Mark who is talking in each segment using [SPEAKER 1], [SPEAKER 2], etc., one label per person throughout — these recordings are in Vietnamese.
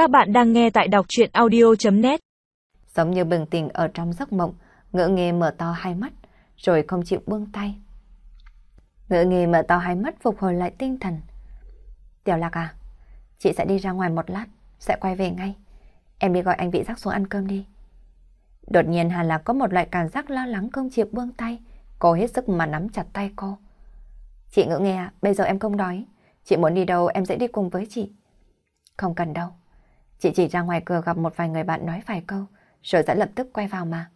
[SPEAKER 1] Các bạn đang nghe tại đọc chuyện audio.net
[SPEAKER 2] Giống như bừng tỉnh ở trong giấc mộng, ngỡ nghề mở to hai mắt, rồi không chịu buông tay. Ngỡ nghề mở to hai mắt phục hồi lại tinh thần. Tiểu Lạc à, chị sẽ đi ra ngoài một lát, sẽ quay về ngay. Em đi gọi anh vị giác xuống ăn cơm đi. Đột nhiên Hà Lạc có một loại cảm giác lo lắng không chịu buông tay. Cô hết sức mà nắm chặt tay cô. Chị ngỡ nghe, à, bây giờ em không đói. Chị muốn đi đâu em sẽ đi cùng với chị. Không cần đâu. Chị chỉ ra ngoài cửa gặp một vài người bạn nói vài câu, rồi sẽ lập tức quay vào mà.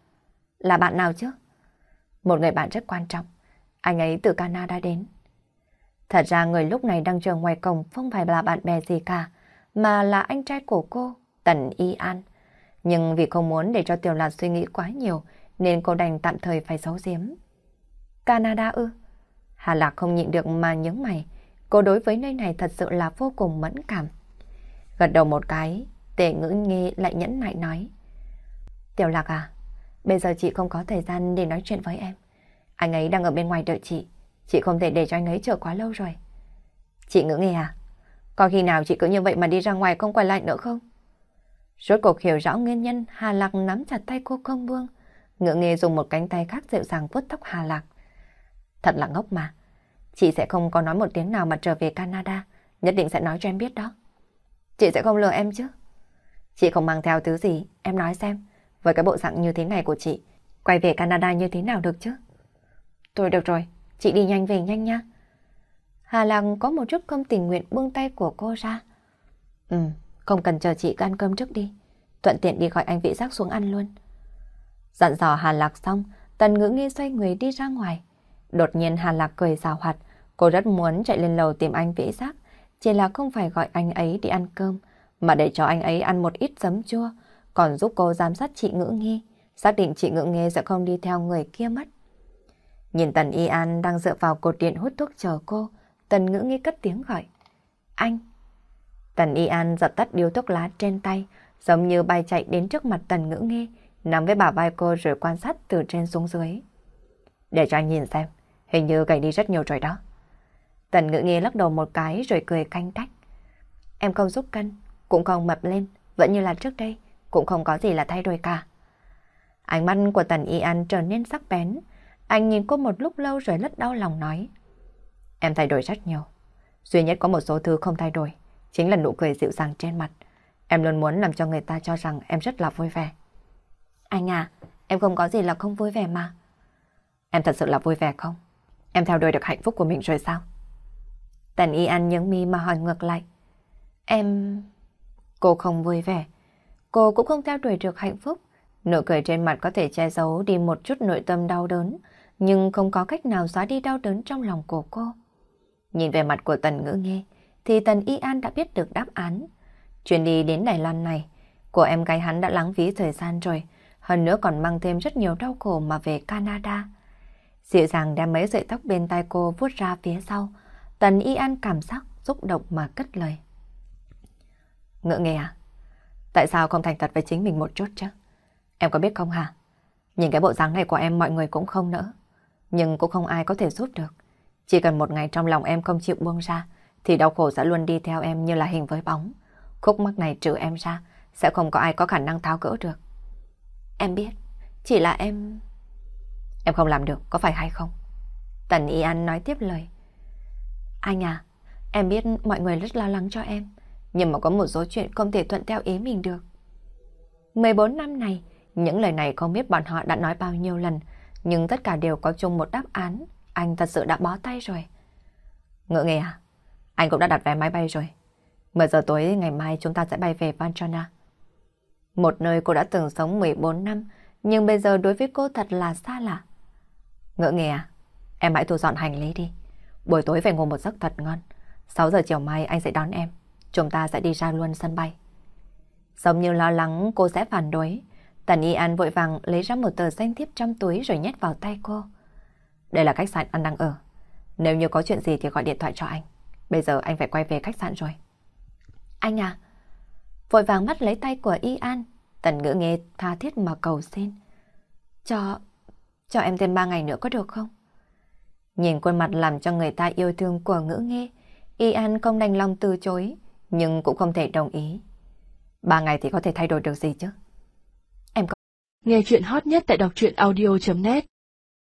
[SPEAKER 2] Là bạn nào chứ? Một người bạn rất quan trọng. Anh ấy từ Canada đến. Thật ra người lúc này đang chờ ngoài cổng không phải là bạn bè gì cả, mà là anh trai của cô, Tần Y An. Nhưng vì không muốn để cho Tiểu Lạc suy nghĩ quá nhiều, nên cô đành tạm thời phải giấu giếm. Canada ư? Hà Lạc không nhịn được mà nhớ mày. Cô đối với nơi này thật sự là vô cùng mẫn cảm. Gật đầu một cái, tề ngữ nghi lại nhẫn nại nói. Tiểu Lạc à, bây giờ chị không có thời gian để nói chuyện với em. Anh ấy đang ở bên ngoài đợi chị. Chị không thể để cho anh ấy chờ quá lâu rồi. Chị ngữ nghi à? Có khi nào chị cứ như vậy mà đi ra ngoài không quay lại nữa không? Rốt cuộc hiểu rõ nguyên nhân, Hà Lạc nắm chặt tay cô không buông. Ngựa nghề dùng một cánh tay khác dịu dàng vuốt tóc Hà Lạc. Thật là ngốc mà. Chị sẽ không có nói một tiếng nào mà trở về Canada. Nhất định sẽ nói cho em biết đó. Chị sẽ không lừa em chứ. Chị không mang theo thứ gì, em nói xem. Với cái bộ dạng như thế này của chị, quay về Canada như thế nào được chứ? Tôi được rồi, chị đi nhanh về nhanh nha. Hà Lăng có một chút không tình nguyện buông tay của cô ra. Ừ, không cần chờ chị ăn cơm trước đi. Thuận tiện đi gọi anh vị giác xuống ăn luôn. Dặn dò Hà Lạc xong, Tần ngữ nghi xoay người đi ra ngoài. Đột nhiên Hà Lạc cười rào hoạt. Cô rất muốn chạy lên lầu tìm anh vĩ giác. Chỉ là không phải gọi anh ấy đi ăn cơm, mà để cho anh ấy ăn một ít giấm chua, còn giúp cô giám sát chị ngữ nghi. Xác định chị ngữ nghi sẽ không đi theo người kia mất. Nhìn Tần Y An đang dựa vào cột điện hút thuốc chờ cô, Tần ngữ nghi cất tiếng gọi. Anh! Tần Y An giật tắt điếu thuốc lá trên tay, giống như bay chạy đến trước mặt Tần ngữ nghi, nắm với bà vai cô rồi quan sát từ trên xuống dưới. Để cho anh nhìn xem, hình như gầy đi rất nhiều rồi đó. Tần ngữ nghi lắc đầu một cái rồi cười canh tách. Em không giúp cân, cũng không mập lên, vẫn như là trước đây, cũng không có gì là thay đổi cả. Ánh mắt của Tần Y An trở nên sắc bén. Anh nhìn cô một lúc lâu rồi rất đau lòng nói. Em thay đổi rất nhiều. Duy nhất có một số thứ không thay đổi, chính là nụ cười dịu dàng trên mặt. Em luôn muốn làm cho người ta cho rằng em rất là vui vẻ. Anh à, em không có gì là không vui vẻ mà. Em thật sự là vui vẻ không? Em theo đuổi được hạnh phúc của mình rồi sao? Tần Y An nhướng mi mà hỏi ngược lại. Em... Cô không vui vẻ. Cô cũng không theo đuổi được hạnh phúc. Nụ cười trên mặt có thể che giấu đi một chút nội tâm đau đớn, nhưng không có cách nào xóa đi đau đớn trong lòng của cô. Nhìn về mặt của Tần Ngữ Nghe, thì Tần Y An đã biết được đáp án. Chuyến đi đến Đài Loan này, của em gái hắn đã lãng phí thời gian rồi, hơn nữa còn mang thêm rất nhiều đau khổ mà về Canada. Dịu dàng đem mấy sợi tóc bên tai cô vuốt ra phía sau, Tần Y An cảm giác xúc động mà cất lời. Ngựa nghe à? Tại sao không thành thật với chính mình một chút chứ? Em có biết không hả? Nhìn cái bộ dáng này của em mọi người cũng không nỡ. Nhưng cũng không ai có thể giúp được. Chỉ cần một ngày trong lòng em không chịu buông ra, thì đau khổ sẽ luôn đi theo em như là hình với bóng. Khúc mắc này trừ em ra, sẽ không có ai có khả năng tháo gỡ được. Em biết, chỉ là em... Em không làm được, có phải hay không? Tần Y An nói tiếp lời. Anh à, em biết mọi người rất lo lắng cho em, nhưng mà có một số chuyện không thể thuận theo ý mình được. 14 năm này, những lời này không biết bọn họ đã nói bao nhiêu lần, nhưng tất cả đều có chung một đáp án. Anh thật sự đã bó tay rồi. Ngựa nghề à? Anh cũng đã đặt vé máy bay rồi. 10 giờ tối ngày mai chúng ta sẽ bay về Vanchona. Một nơi cô đã từng sống 14 năm, nhưng bây giờ đối với cô thật là xa lạ. Ngựa nghề à? Em hãy thu dọn hành lý đi. Buổi tối phải ngủ một giấc thật ngon. 6 giờ chiều mai anh sẽ đón em. Chúng ta sẽ đi ra luôn sân bay. Giống như lo lắng cô sẽ phản đối. Tần Y An vội vàng lấy ra một tờ danh thiếp trong túi rồi nhét vào tay cô. Đây là khách sạn anh đang ở. Nếu như có chuyện gì thì gọi điện thoại cho anh. Bây giờ anh phải quay về khách sạn rồi. Anh à, vội vàng bắt lấy tay của Y An. Tần ngữ nghe tha thiết mà cầu xin. Cho, cho em thêm ba ngày nữa có được không? Nhìn khuôn mặt làm cho người ta yêu thương của ngữ nghe, Y An không đành lòng từ chối, nhưng cũng không thể đồng ý. Ba ngày thì có thể thay đổi được gì chứ?
[SPEAKER 1] em có Nghe chuyện hot nhất tại đọc truyện audio.net